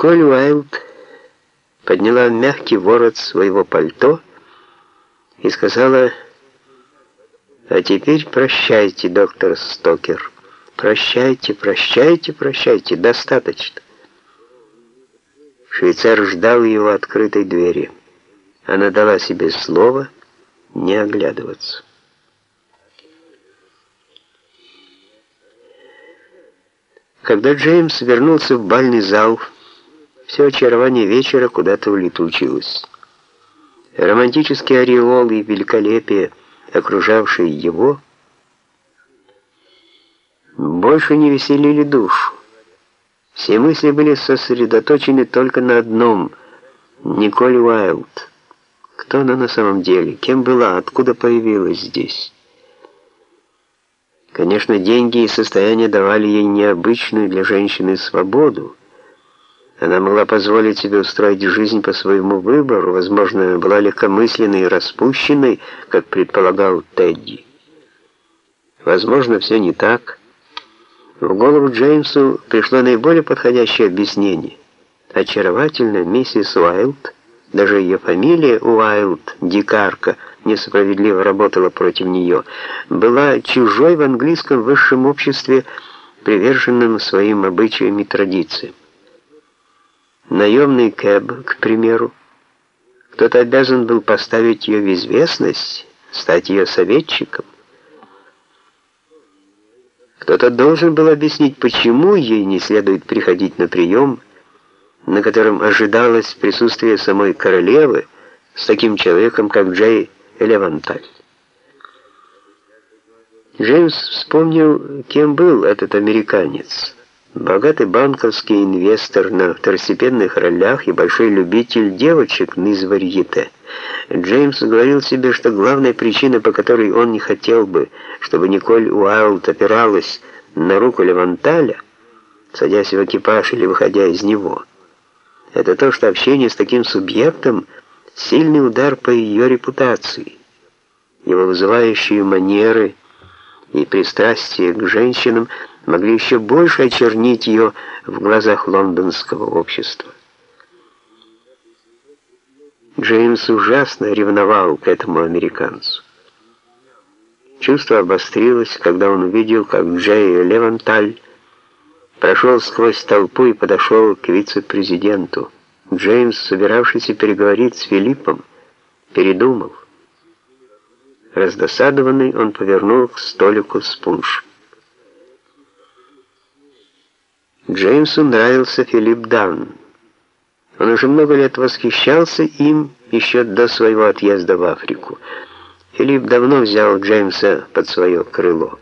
Николь Уайлд подняла мягкий ворот своего пальто и сказала, «А теперь прощайте, доктор Стокер. Прощайте, прощайте, прощайте, достаточно». Швейцар ждал его открытой двери. Она дала себе слово не оглядываться. Когда Джеймс вернулся в бальный зал, все очарование вечера куда-то улетучилось. Романтические ореол и великолепие, окружавшие его, больше не веселили душу. Все мысли были сосредоточены только на одном — Николь Уайлд. Кто она на самом деле? Кем была? Откуда появилась здесь? Конечно, деньги и состояние давали ей необычную для женщины свободу. Она могла позволить себе устроить жизнь по своему выбору, возможно, была легкомысленной и распущенной, как предполагал Тедди. Возможно, все не так. В голову Джеймсу пришло наиболее подходящее объяснение. Очаровательная миссис Уайлд, даже ее фамилия Уайлд, дикарка – несправедливо работала против нее, была чужой в английском высшем обществе, приверженным своим обычаям и традициям. Наемный кэб, к примеру, кто-то обязан был поставить ее в известность, стать ее советчиком. Кто-то должен был объяснить, почему ей не следует приходить на прием, на котором ожидалось присутствие самой королевы, с таким человеком, как Джей Леванталь. Джеймс вспомнил, кем был этот американец. Богатый банковский инвестор на второстепенных ролях и большой любитель девочек из варьете. Джеймс говорил себе, что главная причина, по которой он не хотел бы, чтобы Николь Уайлд опиралась на руку Леванталя, садясь в экипаж или выходя из него, это то, что общение с таким субъектом – Сильный удар по ее репутации, его вызывающие манеры и пристрастие к женщинам могли еще больше очернить ее в глазах лондонского общества. Джеймс ужасно ревновал к этому американцу. Чувство обострилось, когда он увидел, как Джей Леванталь прошел сквозь толпу и подошел к вице-президенту. Джеймс, собиравшийся переговорить с Филиппом, передумал. Раздосадованный, он повернул к столику с пунш. Джеймсу нравился Филипп Дан. Он уже много лет восхищался им еще до своего отъезда в Африку. Филипп давно взял Джеймса под свое крыло.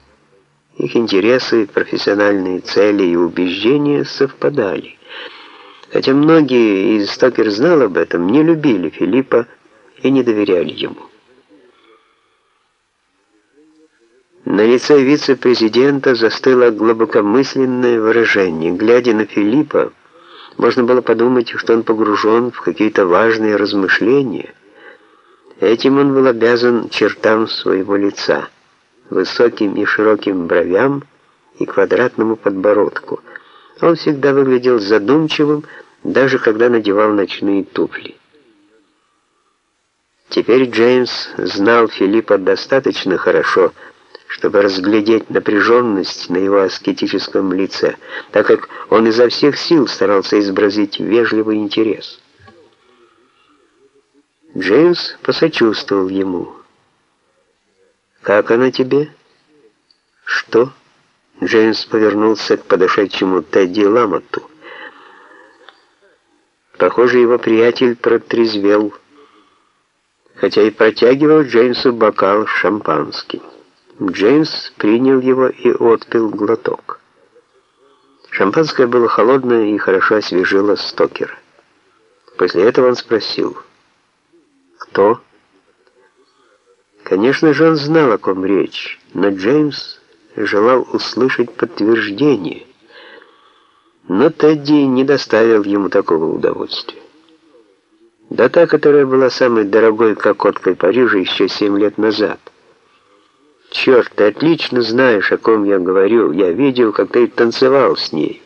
Их интересы, профессиональные цели и убеждения совпадали. Хотя многие из Стокер знал об этом, не любили Филиппа и не доверяли ему. На лице вице-президента застыло глубокомысленное выражение. Глядя на Филиппа, можно было подумать, что он погружен в какие-то важные размышления. Этим он был обязан чертам своего лица, высоким и широким бровям и квадратному подбородку – он всегда выглядел задумчивым, даже когда надевал ночные туфли. Теперь Джеймс знал Филиппа достаточно хорошо, чтобы разглядеть напряженность на его аскетическом лице, так как он изо всех сил старался изобразить вежливый интерес. Джеймс посочувствовал ему. «Как она тебе?» «Что?» Джеймс повернулся к подошедшему Тедди Ламоту. Похоже, его приятель протрезвел, хотя и протягивал Джеймсу бокал с шампанским. Джеймс принял его и отпил глоток. Шампанское было холодное и хорошо освежило Стокера. После этого он спросил, «Кто?» Конечно же, он знал, о ком речь, но Джеймс желал услышать подтверждение. Но Тедди не доставил ему такого удовольствия. Да та, которая была самой дорогой кокоткой Парижа еще семь лет назад. Черт, ты отлично знаешь, о ком я говорю. Я видел, как ты танцевал с ней.